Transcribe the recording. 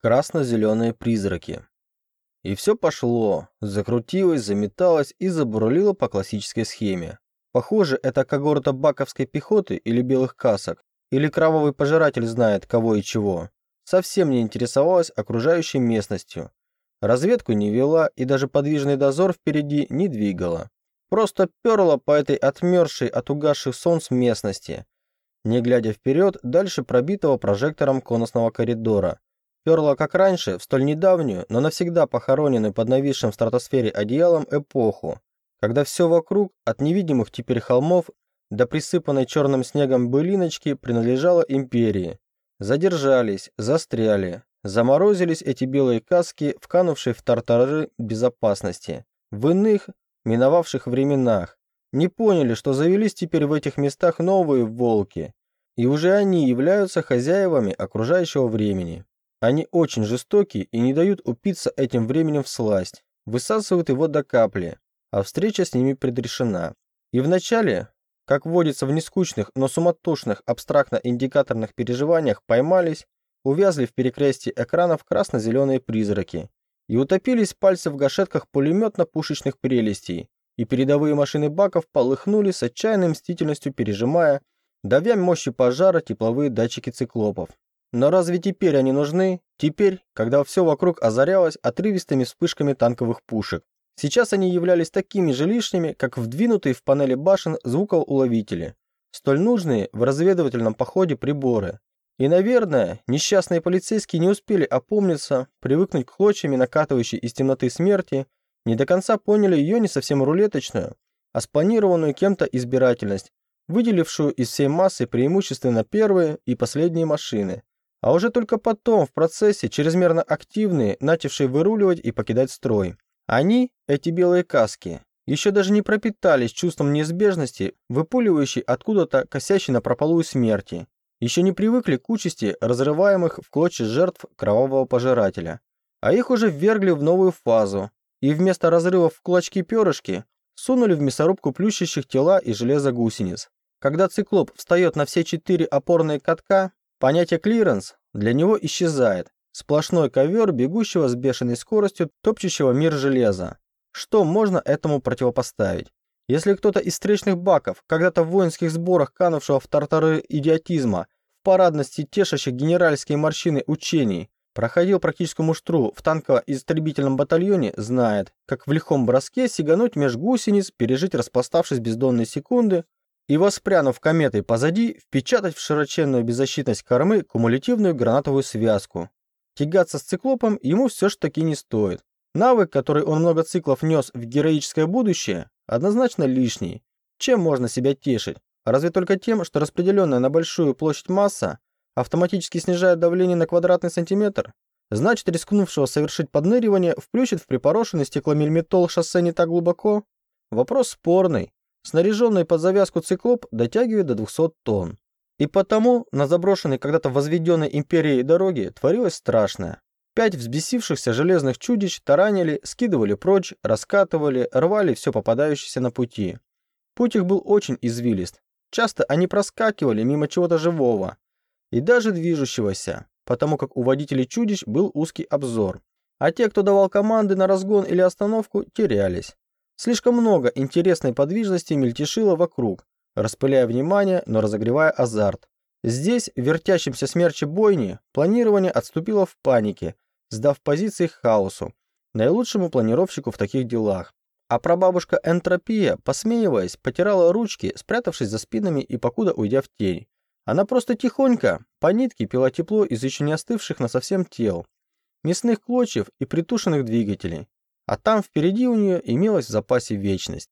красно-зеленые призраки. И все пошло, закрутилось, заметалось и забурлило по классической схеме. Похоже, это когорта баковской пехоты или белых касок, или кровавый пожиратель знает кого и чего. Совсем не интересовалась окружающей местностью. Разведку не вела и даже подвижный дозор впереди не двигала. Просто перла по этой отмершей от угасших солнц местности, не глядя вперед дальше пробитого прожектором конусного коридора, перла, как раньше, в столь недавнюю, но навсегда похороненную под нависшим в стратосфере одеялом эпоху, когда все вокруг, от невидимых теперь холмов до присыпанной черным снегом былиночки, принадлежало империи. Задержались, застряли, заморозились эти белые каски, вканувшие в тартары безопасности. В иных, миновавших временах, не поняли, что завелись теперь в этих местах новые волки, и уже они являются хозяевами окружающего времени. Они очень жестоки и не дают упиться этим временем в сласть, высасывают его до капли, а встреча с ними предрешена. И вначале, как водится в нескучных, но суматошных абстрактно-индикаторных переживаниях, поймались, увязли в перекрестии экранов красно-зеленые призраки и утопились пальцы в гашетках пулеметно-пушечных прелестей, и передовые машины баков полыхнули с отчаянной мстительностью, пережимая, давя мощи пожара тепловые датчики циклопов. Но разве теперь они нужны? Теперь, когда все вокруг озарялось отрывистыми вспышками танковых пушек. Сейчас они являлись такими же лишними, как вдвинутые в панели башен звукоуловители, столь нужные в разведывательном походе приборы. И, наверное, несчастные полицейские не успели опомниться, привыкнуть к клочьями накатывающей из темноты смерти, не до конца поняли ее не совсем рулеточную, а спланированную кем-то избирательность, выделившую из всей массы преимущественно первые и последние машины, а уже только потом в процессе чрезмерно активные, начавшие выруливать и покидать строй. Они, эти белые каски, еще даже не пропитались чувством неизбежности, выпуливающей откуда-то косящей на прополую смерти. Еще не привыкли к участи разрываемых в клочья жертв кровавого пожирателя. А их уже ввергли в новую фазу, и вместо разрывов в клочки перышки сунули в мясорубку плющащих тела и железо гусениц. Когда циклоп встает на все четыре опорные катка, Понятие клиренс для него исчезает. Сплошной ковер, бегущего с бешеной скоростью, топчущего мир железа. Что можно этому противопоставить? Если кто-то из встречных баков, когда-то в воинских сборах канувшего в тартары идиотизма, в парадности тешащих генеральские морщины учений, проходил практическую муштру в танково-истребительном батальоне, знает, как в лихом броске сигануть меж гусениц, пережить распластавшись бездонные секунды, и, воспрянув кометой позади, впечатать в широченную беззащитность кормы кумулятивную гранатовую связку. Тягаться с циклопом ему все ж таки не стоит. Навык, который он много циклов нес в героическое будущее, однозначно лишний. Чем можно себя тешить? Разве только тем, что распределенная на большую площадь масса автоматически снижает давление на квадратный сантиметр? Значит, рискнувшего совершить подныривание вплющит в припорошенный стекломельметол шоссе не так глубоко? Вопрос спорный, Снаряженный под завязку циклоп дотягивает до 200 тонн. И потому на заброшенной когда-то возведенной империей дороге творилось страшное. Пять взбесившихся железных чудищ таранили, скидывали прочь, раскатывали, рвали все попадающееся на пути. Путь их был очень извилист. Часто они проскакивали мимо чего-то живого и даже движущегося, потому как у водителей чудищ был узкий обзор. А те, кто давал команды на разгон или остановку, терялись. Слишком много интересной подвижности мельтешило вокруг, распыляя внимание, но разогревая азарт. Здесь, в вертящемся смерче бойни, планирование отступило в панике, сдав позиции хаосу, наилучшему планировщику в таких делах. А прабабушка Энтропия, посмеиваясь, потирала ручки, спрятавшись за спинами и покуда уйдя в тень. Она просто тихонько, по нитке пила тепло из еще не остывших на совсем тел, мясных клочьев и притушенных двигателей. А там впереди у нее имелась в запасе вечность.